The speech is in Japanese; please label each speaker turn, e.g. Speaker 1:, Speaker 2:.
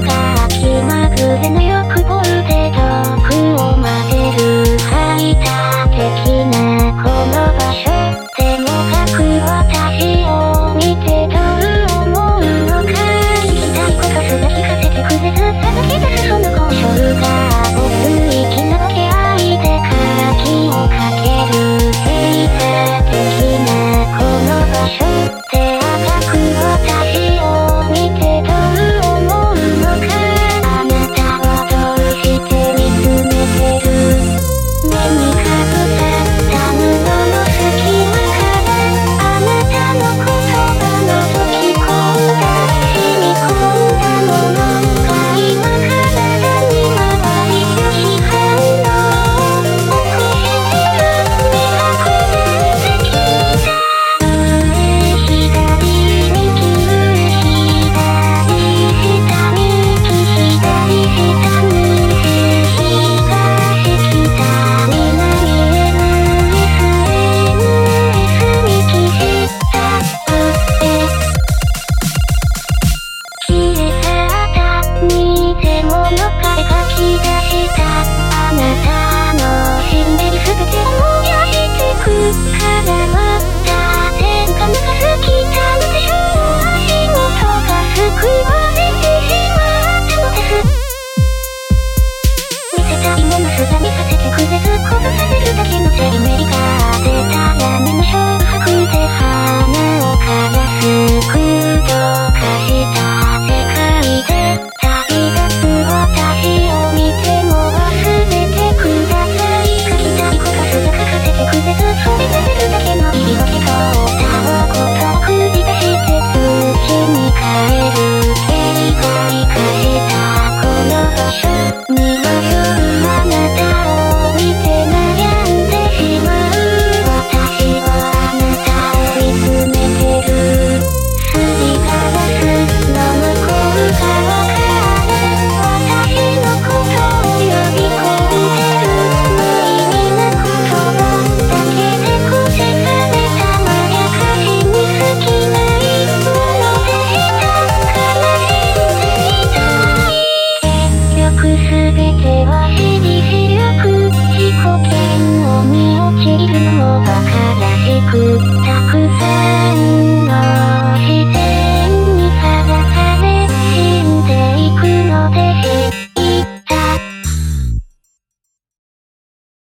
Speaker 1: が気まぐれな